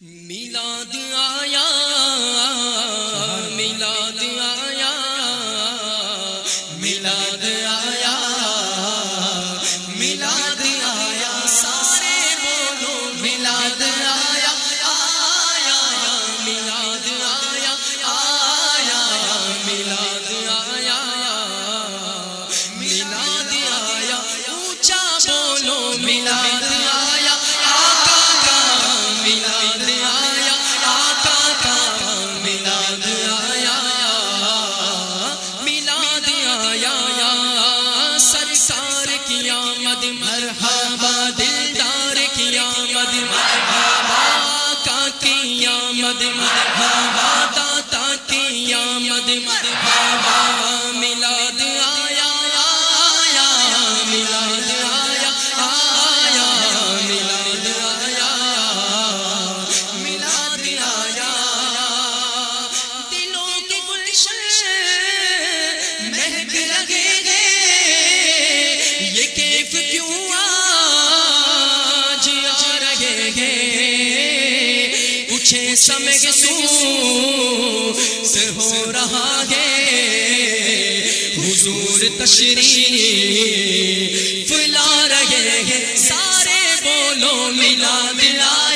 میلاد آیا مرحبا دے اچھے کے سو ہو رہا ہے۔ حضور تشریف لا رہے ہیں۔ سارے بولو ملا دلایا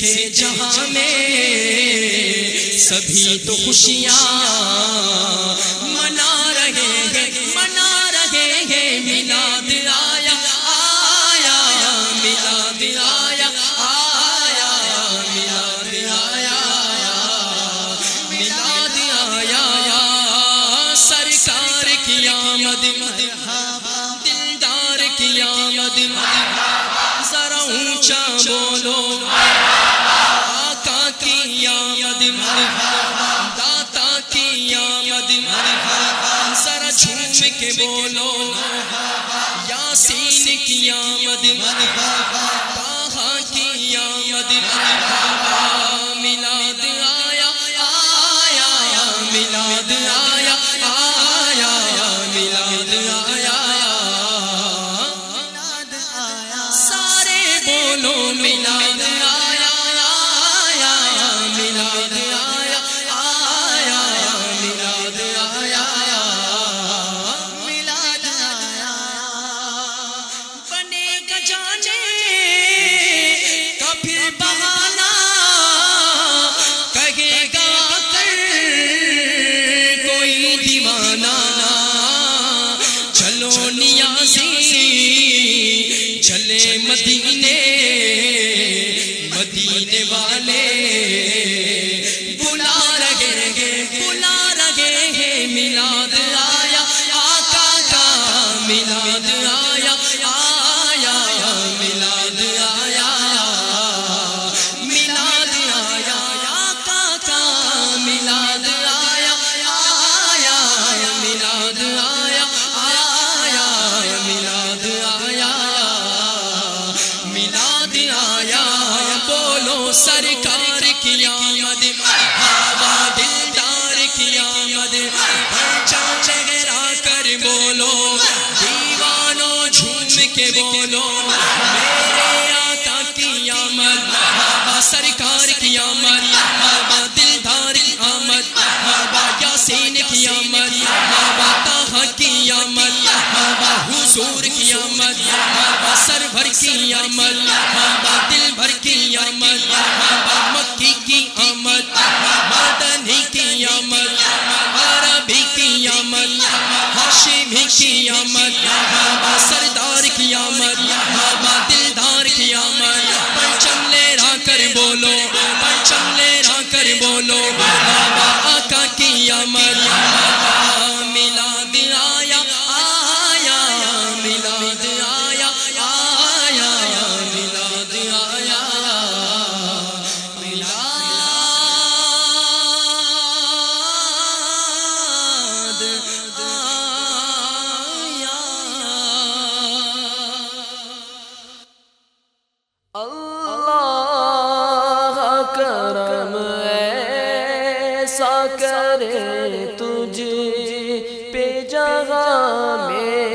کے جہاں میں سبھی تو خوشیاں منا رہے ہیں، منا رہے ہیں، میلاد آیا آیا، میلاد آیا آیا، میلاد آیا میلاد آیا، سرکار کی آمد آمد ذرا جھوم کے بولو یاسین کی آمد۔ مدینے سرکار کی آمد، مرحبا دلدار کی آمد پرچا چہرا کر بولو دیوانو جھوم کے بولو، میرے آقا کی آمد، مرحبا سرکار کی آمد، مرحبا دلدار کی آمد، مرحبا یاسین کی آمد، مرحبا طاہا کی آمد، مرحبا حضور کی آمد، مرحبا سرور کی آمد، مرحبا دل بھر کی آمد آمد مکی کی آمد مدنی کی آمد عربی کی آمد ہاشمی کی آمد سردار کی آمد کرے تجھ پہ جگہ میں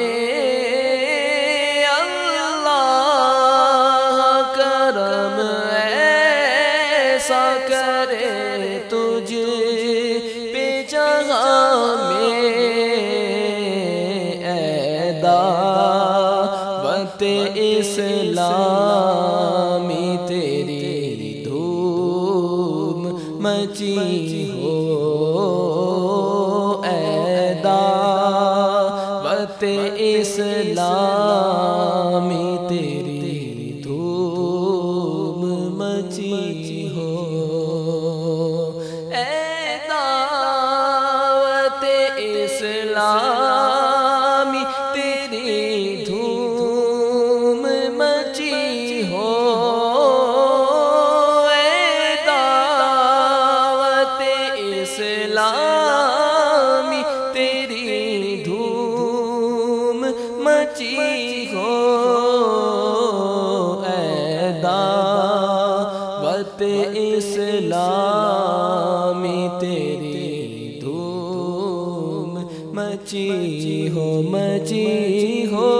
اللہ کرم ایسا کرے تجھ پہ جگہ میں اے دعوت اسلامی مچی ہو اے دعوت اسلامی تیری دھوم مچی ہو۔ دعوت اسلامی تیری دھوم مچی ہو مچی ہو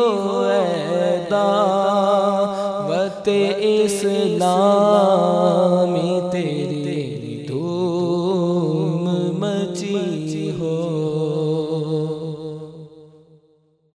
اے دعوت اسلامی